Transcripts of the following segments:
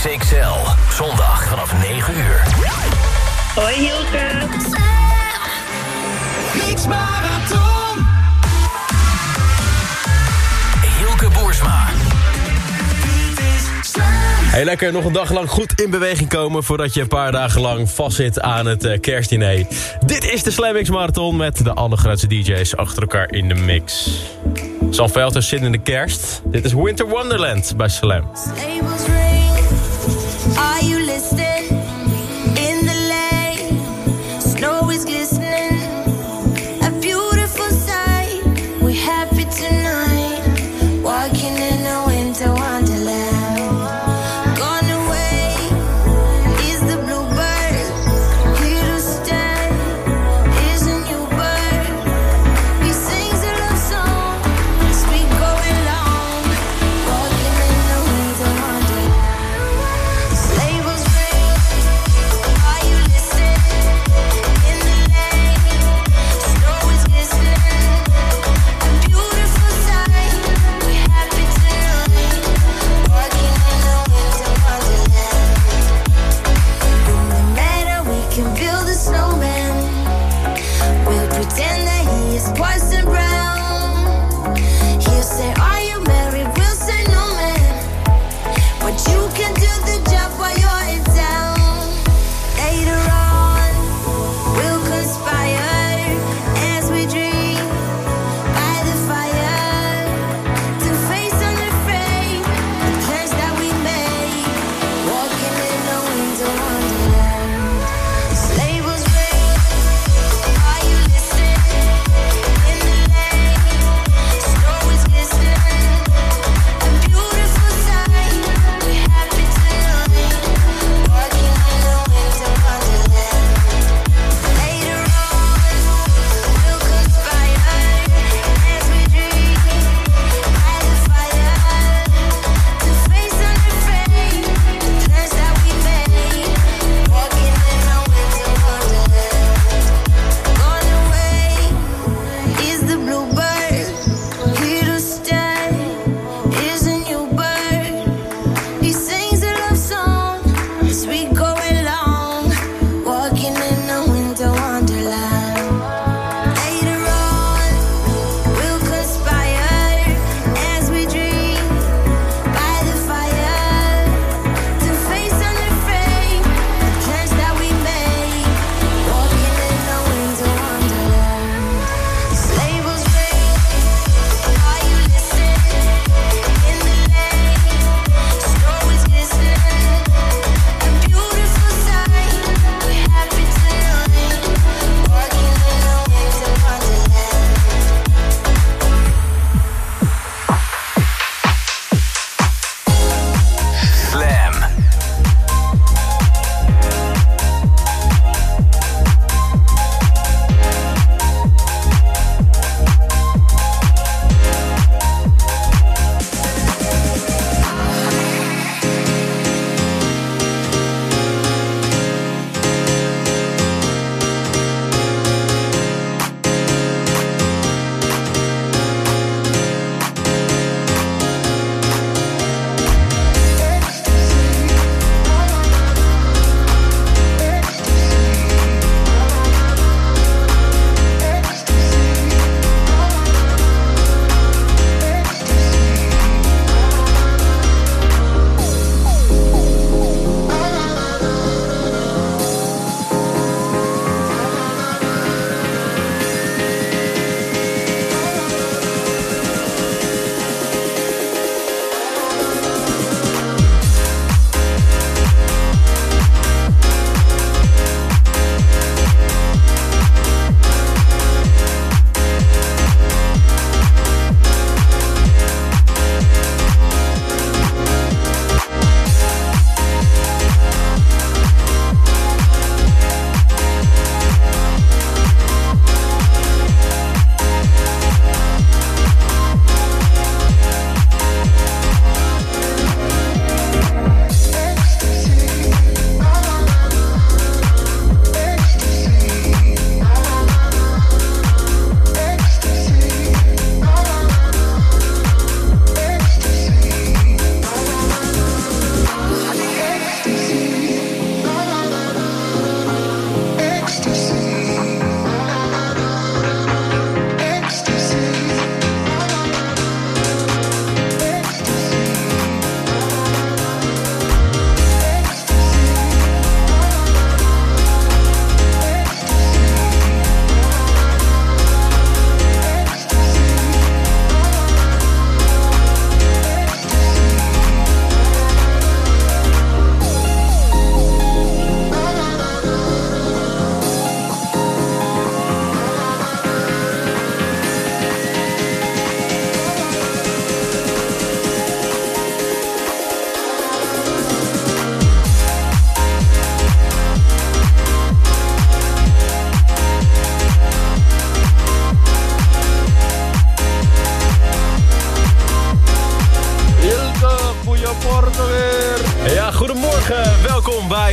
XXL. Zondag vanaf 9 uur. Hoi Hilke. Mix Marathon. Hilke Boersma. Hey, lekker nog een dag lang goed in beweging komen... voordat je een paar dagen lang vastzit aan het uh, kerstdiner. Dit is de Slam Mix Marathon met de allergrootste DJ's achter elkaar in de mix. Sam Velters zit in de kerst. Dit is Winter Wonderland bij Slam.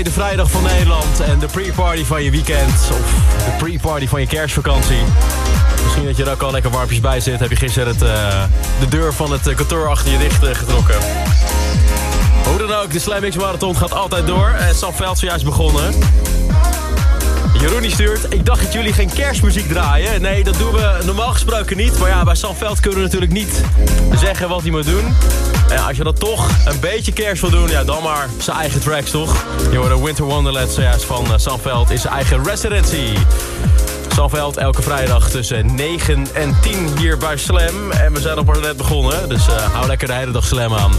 De Vrijdag van Nederland en de pre-party van je weekend. Of de pre-party van je kerstvakantie. Misschien dat je er ook al lekker warmpjes bij zit. Heb je gisteren het, uh, de deur van het kantoor achter je dicht uh, getrokken. Hoe dan ook, de Slam Marathon gaat altijd door. Sam Veld zojuist begonnen. Jeroen stuurt, ik dacht dat jullie geen kerstmuziek draaien. Nee, dat doen we normaal gesproken niet. Maar ja, bij Sam Veld kunnen we natuurlijk niet zeggen wat hij moet doen. En als je dat toch een beetje kerst wil doen, ja, dan maar zijn eigen tracks, toch? Je hoort Winter Wonderland zojuist van eh, Sanveld in zijn eigen residency. Sanveld elke vrijdag tussen 9 en 10 hier bij Slam. En we zijn nog maar net begonnen, dus eh, hou lekker de hele dag Slam aan.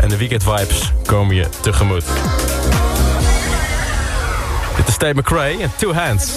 En de weekend vibes komen je tegemoet. Dit is Tate McRae en Two Hands.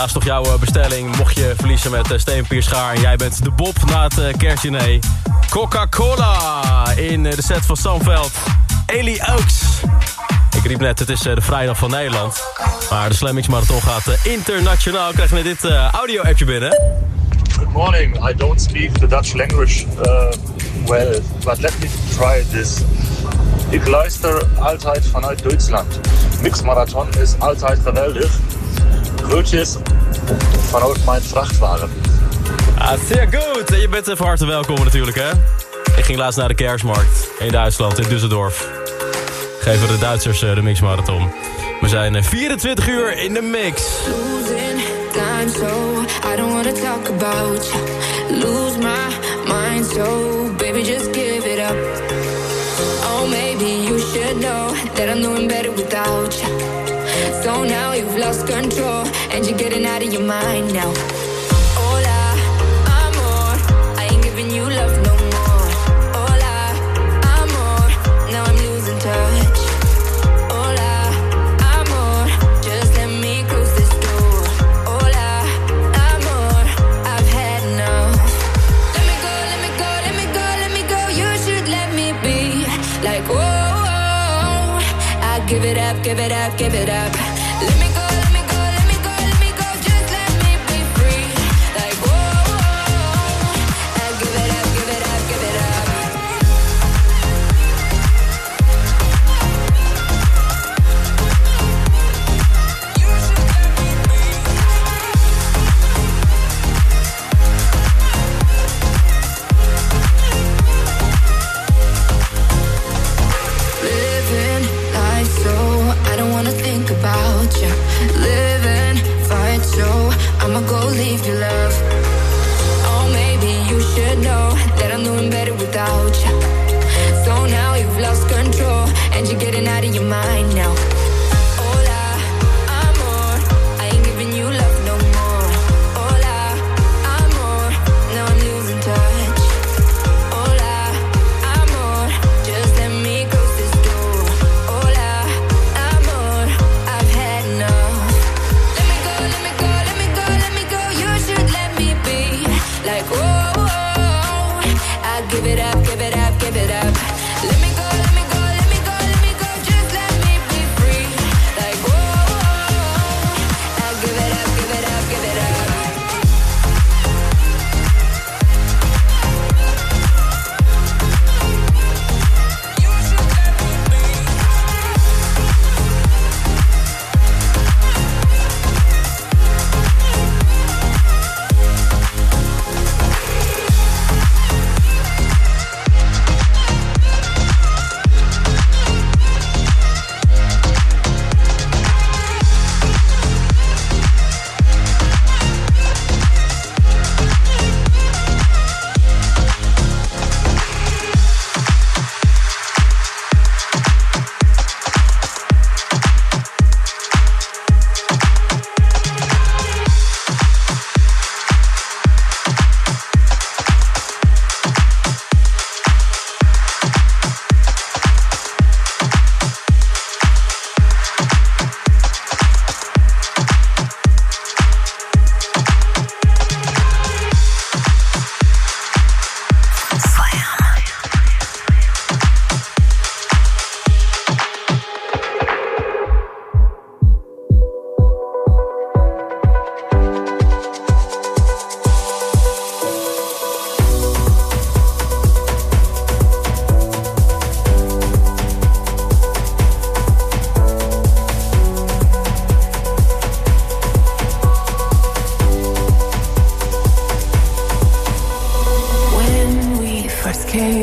Helaas toch jouw eh, bestelling. Mocht je verliezen met uh, Steen Pierschaar en jij bent de Bob na het uh, kerstdiner. Coca-Cola in de set van Samveld. Eli Oaks. Ik riep net, het is de vrijdag van Nederland. Maar de Slam Mix Marathon gaat internationaal. Krijgen we dit audio-appje binnen. Good morning. I don't speak the Dutch language well, but let me try this. Ik luister altijd vanuit Duitsland. Mixmarathon is altijd geweldig. Groetjes vanuit mijn vrachtwagen. Ah, zeer goed. En je bent even hartelijk welkom natuurlijk, hè? Ik ging laatst naar de kerstmarkt in Duitsland, in Düsseldorf. Geven de Duitsers uh, de mixmarathon. We zijn uh, 24 uur in de mix. Losing time, so I don't wanna talk about you. Lose my mind, so baby, just give it up. Oh, maybe you should know that I'm doing better without you. So now you've lost control and you're getting out of your mind now. Amor, I ain't giving you love no more. Amor, now I'm losing touch. Amor, just let me close this door. Amor, I've had enough. Let me go, let me go, let me go, let me go. You should let me be like whoa. I give it up, give it up, give it up. Let me go, let me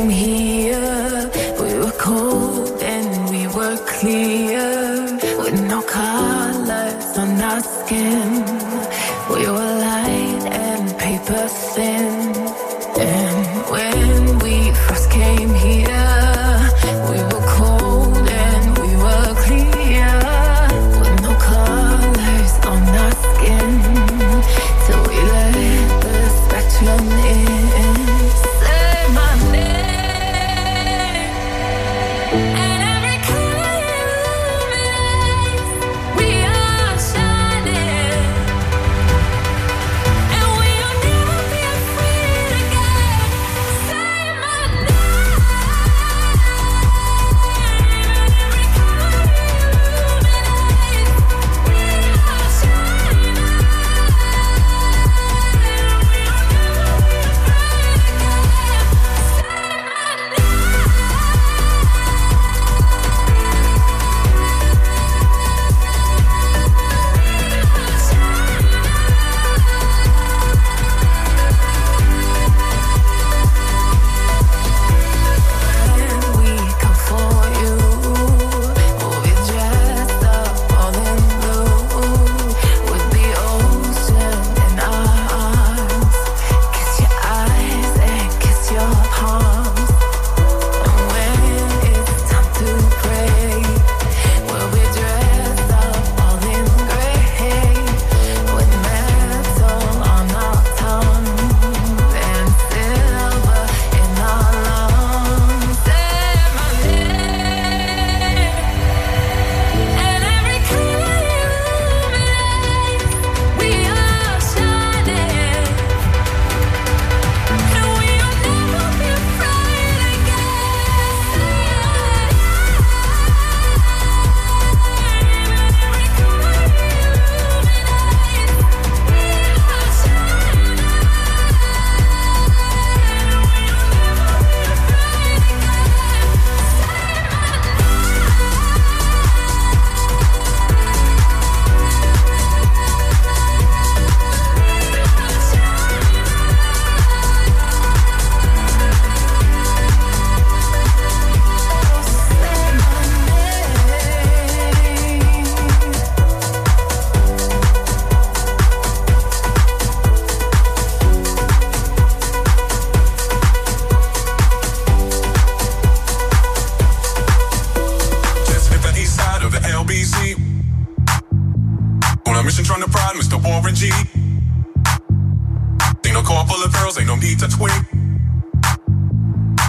here, we were cold and we were clear, with no colors on our skin.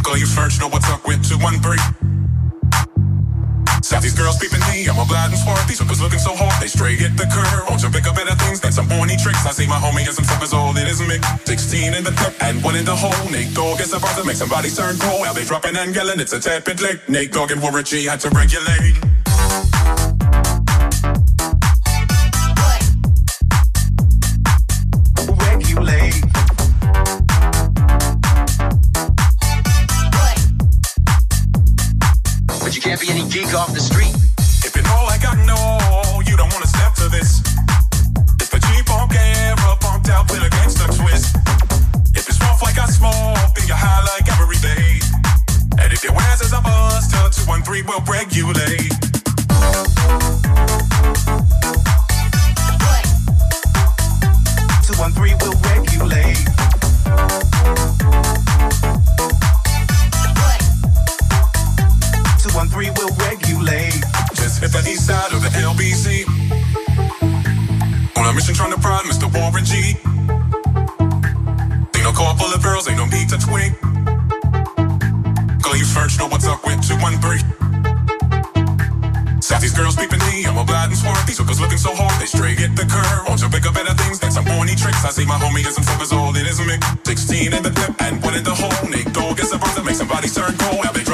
all you search, know what's up with 213. Southie's girls peeping me, I'm a blind and swart. These hookers looking so hard, they straight hit the curve. Won't you pick up better things than some horny tricks? I see my homie and some suckers old, it is mixed. 16 in the cup and one in the hole. Nate Dogg is about to make somebody turn cold. Now they dropping and yelling, it's a tepid lick. Nate Dogg and Warwick G had to regulate. off the street. gold. Get some to make somebody turn cold.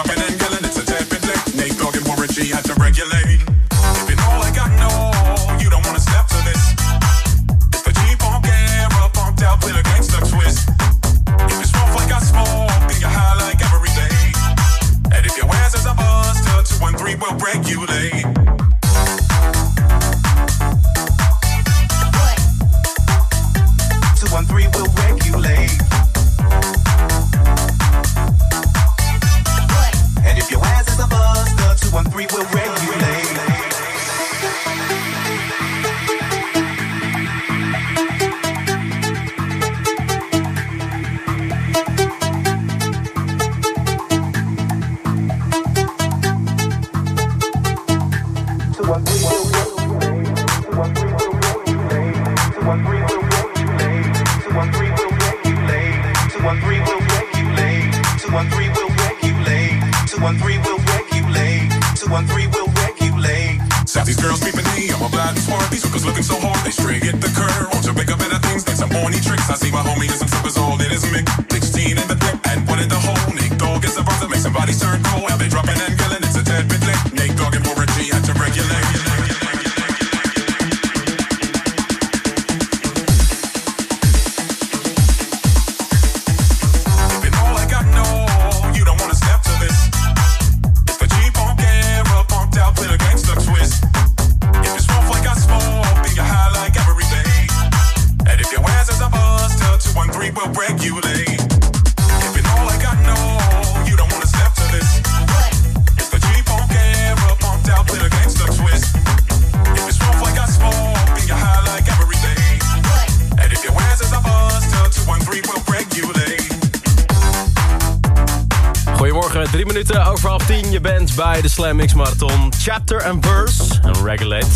bij de Slam Mix Marathon. Chapter and Verse en Regulate.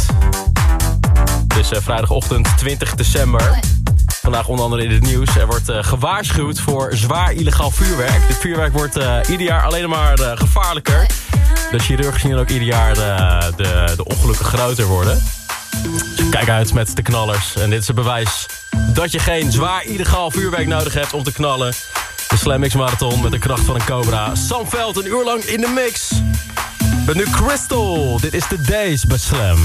Het is eh, vrijdagochtend 20 december. Vandaag onder andere in het nieuws. Er wordt eh, gewaarschuwd voor zwaar illegaal vuurwerk. Dit vuurwerk wordt eh, ieder jaar alleen maar gevaarlijker. De chirurgen zien ook ieder jaar de, de ongelukken groter worden. Kijk uit met de knallers. En dit is een bewijs dat je geen zwaar illegaal vuurwerk nodig hebt om te knallen. De Slam Mix Marathon met de kracht van een cobra. Sam Veld een uur lang in de mix hebben nu Crystal. Dit is The Days bij Slam.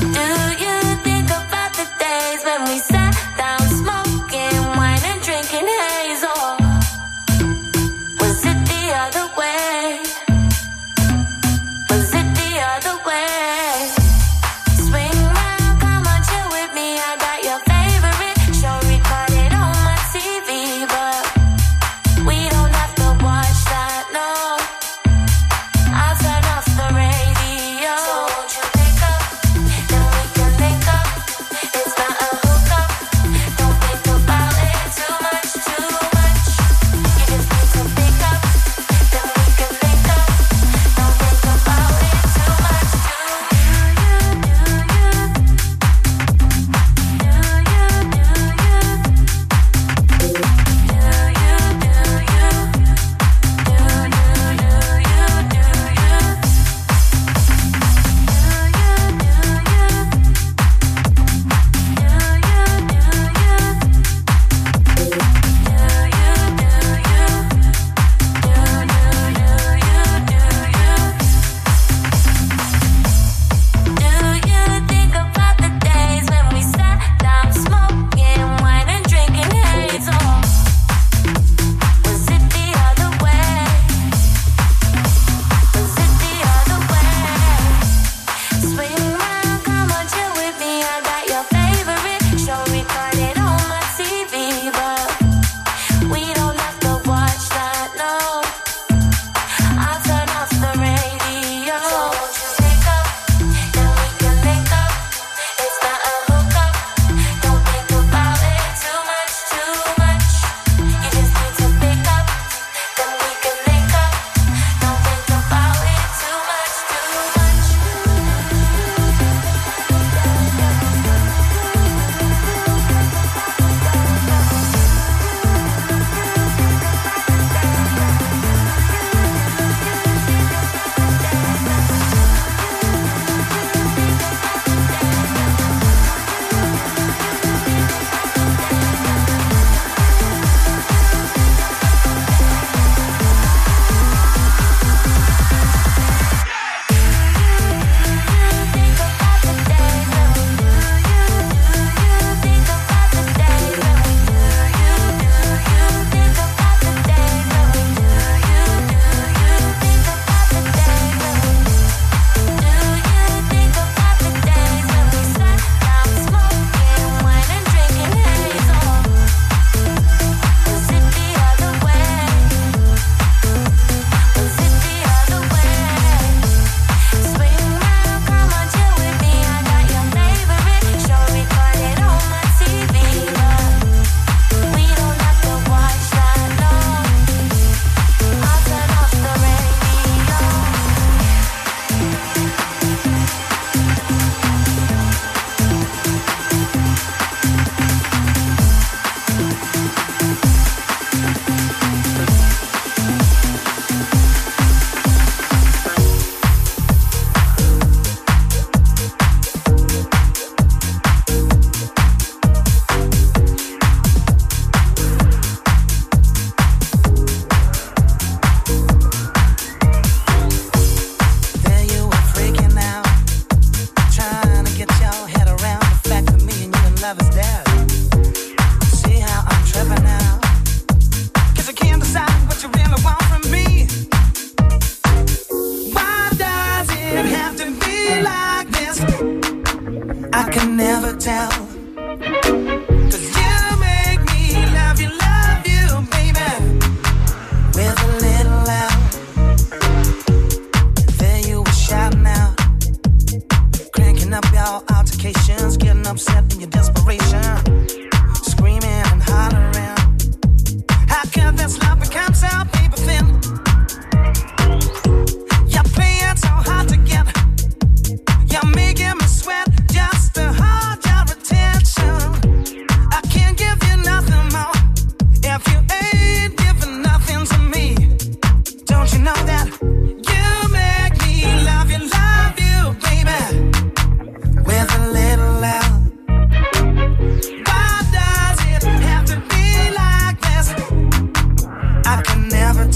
Do you think about the days when we sang?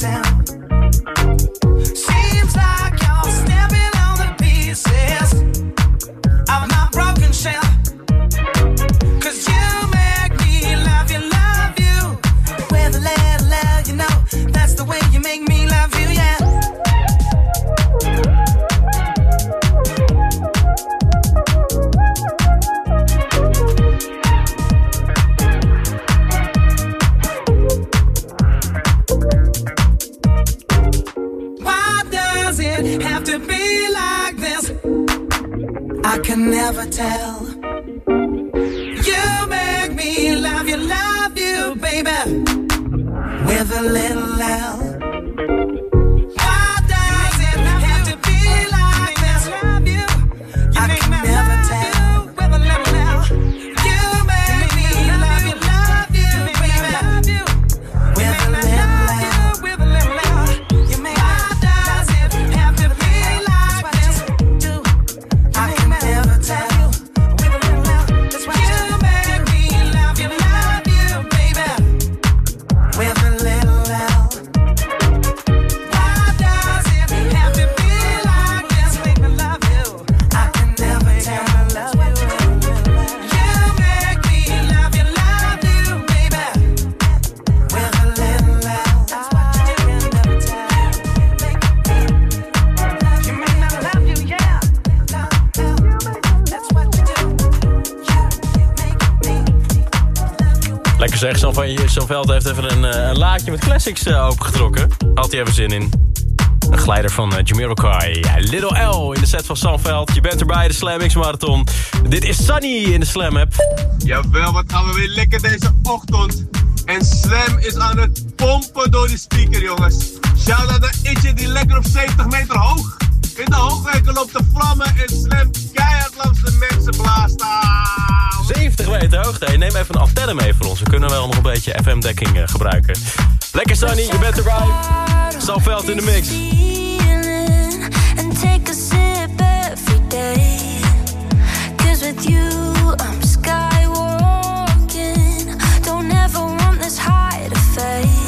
down. zeg, zo'n van heeft even een, eh, een, laadje met classics eh, opengetrokken. Had hij even zin in. Een glijder van eh, Jamiroquai. Ja, Little L in de set van Sanveld. Je bent erbij, de Slam X Marathon. Dit is Sunny in de Slam App. Jawel, wat gaan we weer lekker deze ochtend. En Slam is aan het pompen door die speaker, jongens. Shout-out naar Itje die lekker op 70 meter hoog in de hoogweken loopt de vlammen en slemt keihard langs de mensen blaast aan. 70 meter hoogte. Neem even een antenne mee voor ons. We kunnen wel nog een beetje FM-dekking eh, gebruiken. Lekker Sunny, je ride. erbij. Salveld in de mix. Don't ever want this high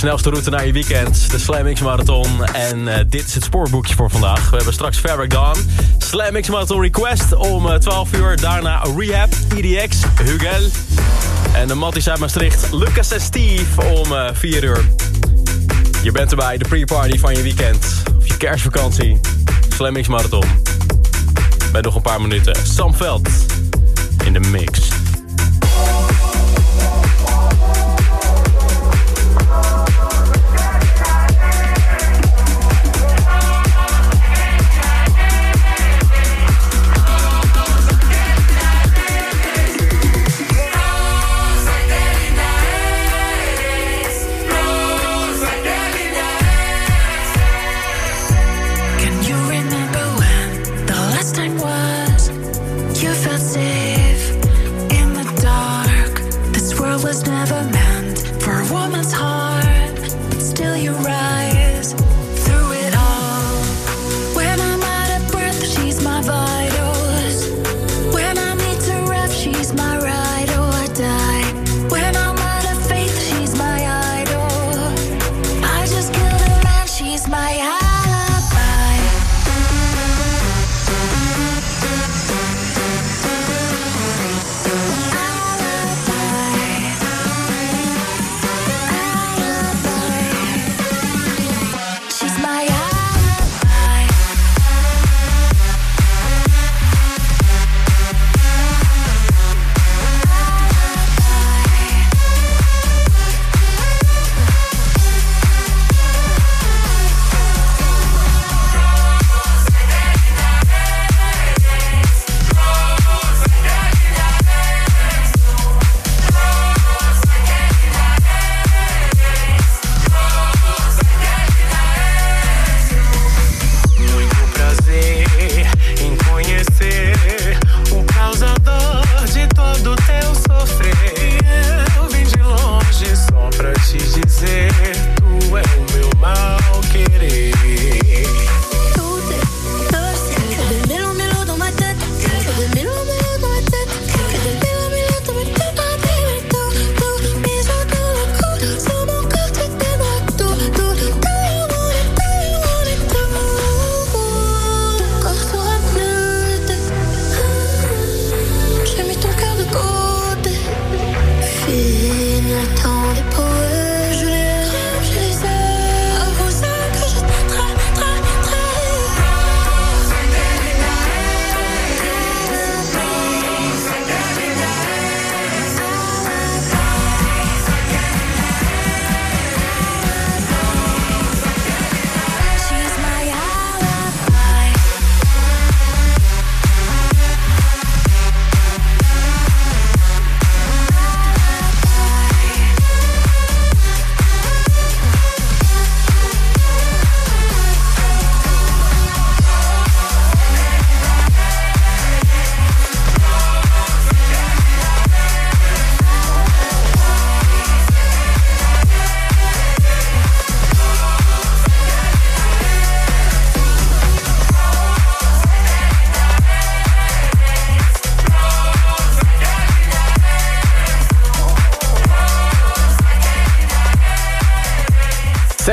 snelste route naar je weekend. De Slam Marathon. En eh, dit is het spoorboekje voor vandaag. We hebben straks Fabric Dawn. Marathon Request om eh, 12 uur. Daarna Rehab, IDX, Hugel. En de Matties uit Maastricht, Lucas en Steve om eh, 4 uur. Je bent erbij, de pre-party van je weekend. Of je kerstvakantie. Slam Marathon. Met nog een paar minuten. Sam Veld in de mix.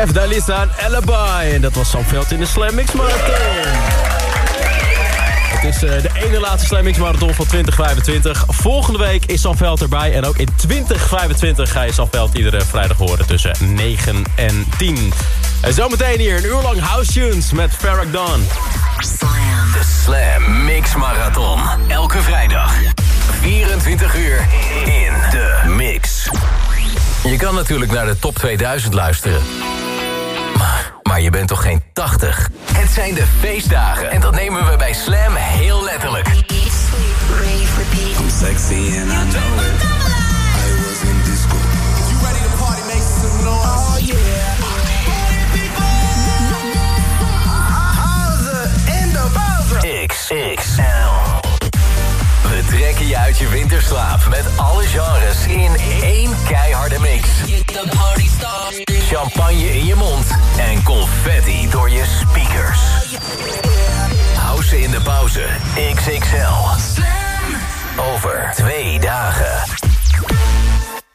Sef Dalisa en Alibi. En dat was Sam Veld in de Slam Mix Marathon. Het is eh, de ene laatste Slam Mix Marathon van 2025. Volgende week is Sam Veld erbij. En ook in 2025 ga je Sam Veld iedere vrijdag horen tussen 9 en 10. En zometeen hier een uur lang House Tunes met Farrah Dawn. De Slam Mix Marathon. Elke vrijdag. 24 uur in de mix. Je kan natuurlijk naar de top 2000 luisteren. Je bent toch geen 80? Het zijn de feestdagen en dat nemen we bij Slam heel letterlijk. I'm sexy and I know it. I was in disco. You ready to party? Make some noise. Oh yeah. XXL. We trekken je uit je winterslaap met alle genres in één keiharde mix. Champagne in je mond en confetti door je speakers. House in de pauze. XXL. Over twee dagen.